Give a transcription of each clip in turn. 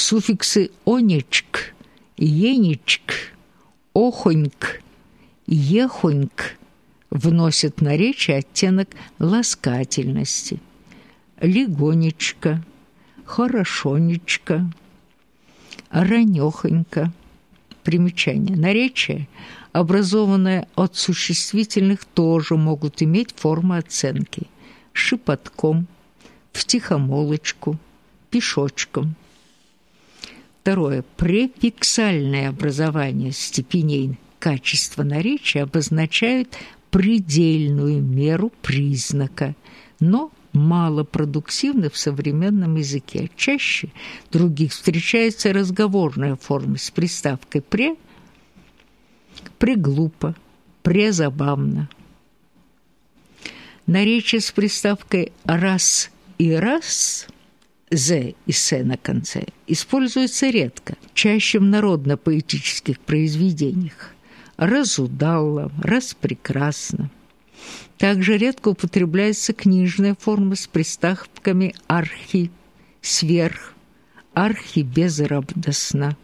Суффиксы «онечк», «енечк», «охоньк», «ехоньк» вносят в наречие оттенок ласкательности. «Легонечко», «хорошонечко», «ранёхонько». Примечание. Наречие, образованное от существительных, тоже могут иметь формы оценки. Шепотком, втихомолочку, пешочком. Второе. Префиксальное образование степеней качества наречия обозначают предельную меру признака, но малопродуктивны в современном языке. Чаще других встречается разговорная форма с приставкой «пре», «преглупо», «презабавно». Наречие с приставкой «раз» и «раз» «з» и «с» на конце используется редко, чаще в народно-поэтических произведениях. «Разудало», «распрекрасно». Также редко употребляется книжная форма с приставками «архи», «сверх», «архибезрадостно»,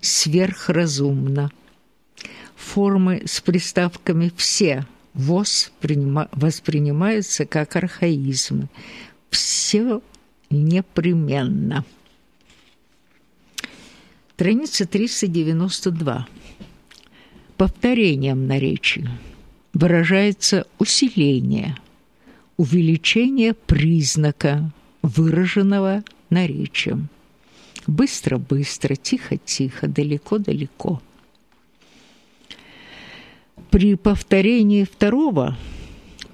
«сверхразумно». Формы с приставками «все» воспринимаются как архаизмы. Все непременно. Страница 392. Повторением наречия выражается усиление, увеличение признака, выраженного наречием. Быстро-быстро, тихо-тихо, далеко-далеко. При повторении второго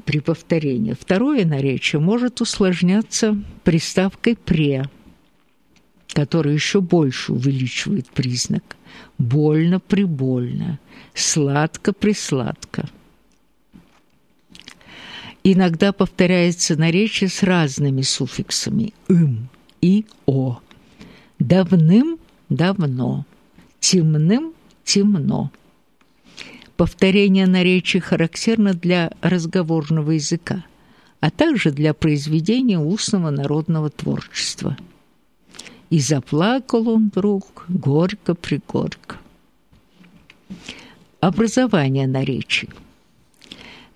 при повторении второе наречие может усложняться приставкой «пре», которая еще больше увеличивает признак. Больно-прибольно, сладко-присладко. Иногда повторяется наречие с разными суффиксами «ым» и «о». Давным-давно, темным-темно. Повторение наречий характерно для разговорного языка, а также для произведения устного народного творчества. И заплакал он вдруг горько-пригорько. Образование наречий –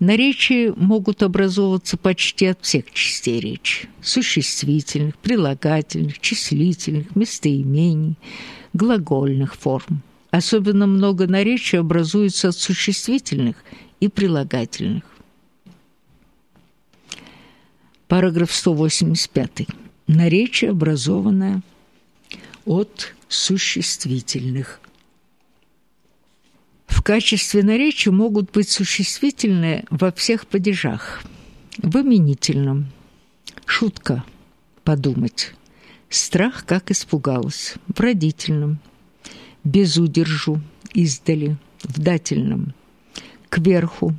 Наречия могут образовываться почти от всех частей речи – существительных, прилагательных, числительных, местоимений, глагольных форм. Особенно много наречий образуется от существительных и прилагательных. Параграф 185. Наречие, образованное от существительных. В качестве наречия могут быть существительные во всех падежах. В именительном – шутка, подумать, страх, как испугалась, в родительном – без удержу, издали, в дательном – кверху,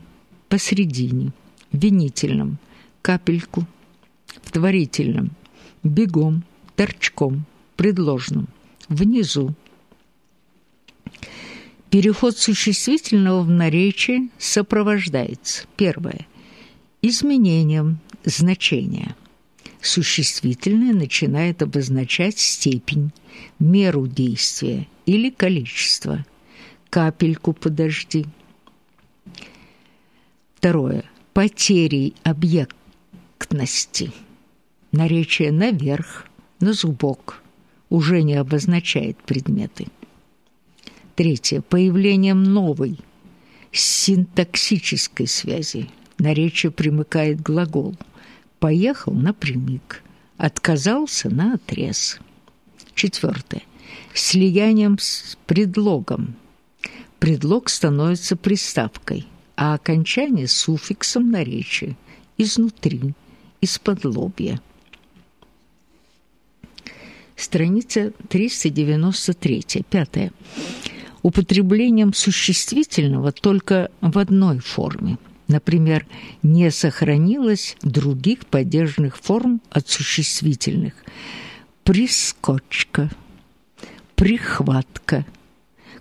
посредине, винительном – капельку, в творительном – бегом, торчком, предложном, внизу, Переход существительного в наречие сопровождается. Первое. Изменением значения. Существительное начинает обозначать степень, меру действия или количество. Капельку подожди. Второе. Потерей объектности. Наречие наверх, на зубок уже не обозначает предметы. Третье. Появлением новой синтаксической связи. Наречие примыкает глагол. Поехал напрямик. Отказался на отрез. Четвертое. Слиянием с предлогом. Предлог становится приставкой, а окончание – суффиксом наречия. Изнутри, из-под лобья. Страница 393. Пятое употреблением существительного только в одной форме. Например, не сохранилось других падежных форм от существительных. Прискочка, прихватка,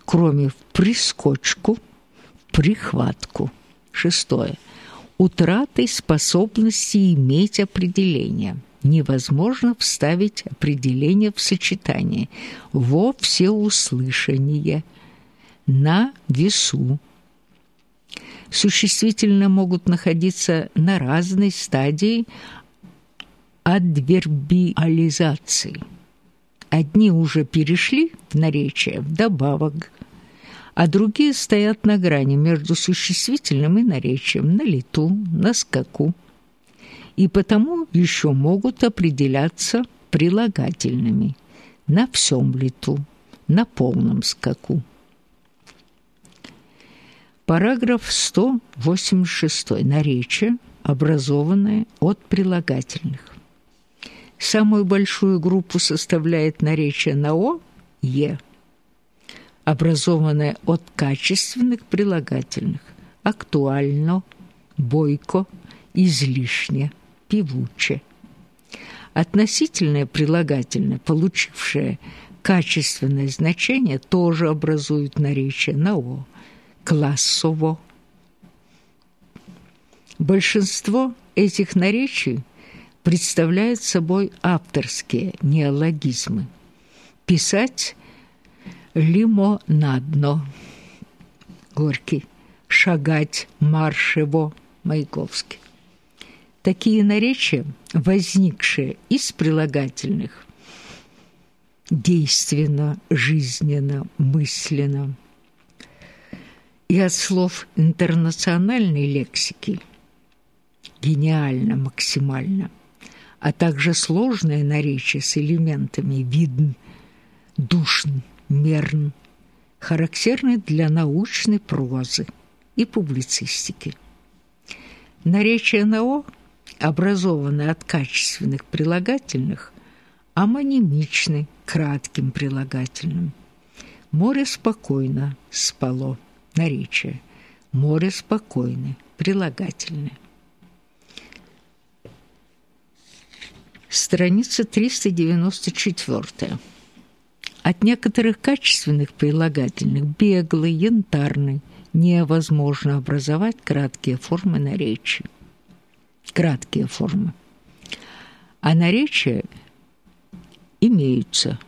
кроме прискочку, прихватку. Шестое. Утратой способности иметь определение. невозможно вставить определение в сочетание во всеуслышание, на весу. Существительные могут находиться на разной стадии адвербиализации. Одни уже перешли в наречие вдобавок, а другие стоят на грани между существительным и наречием на лету, на скаку и потому еще могут определяться прилагательными на всем лету, на полном скаку. Параграф 186. Наречие, образованное от прилагательных. Самую большую группу составляет наречие на «о» – «е», образованное от качественных прилагательных «актуально», «бойко», «излишне», певуче. Относительное прилагательное, получившее качественное значение, тоже образует наречие на «о» – классово. Большинство этих наречий представляют собой авторские неологизмы. Писать лимонадно – Горький, шагать маршево – Маяковский. Такие наречия, возникшие из прилагательных действенно, жизненно, мысленно и от слов интернациональной лексики гениально, максимально, а также сложное наречие с элементами видн, душн, мерн, характерны для научной прозы и публицистики. Наречие на «о» образованы от качественных прилагательных, амонимичны кратким прилагательным. Море спокойно спало, наречие. Море спокойно, прилагательное. Страница 394. От некоторых качественных прилагательных беглый, янтарный невозможно образовать краткие формы наречия краткие формы. А наречия имеются.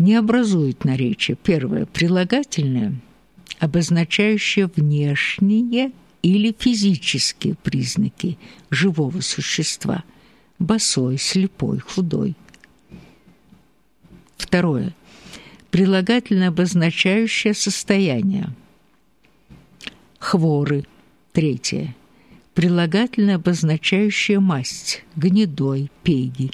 Не образует наречие. Первое – прилагательное, обозначающее внешние или физические признаки живого существа – босой, слепой, худой. Второе – прилагательное, обозначающее состояние – хворы. Третье – прилагательное, обозначающее масть, гнедой, пеги.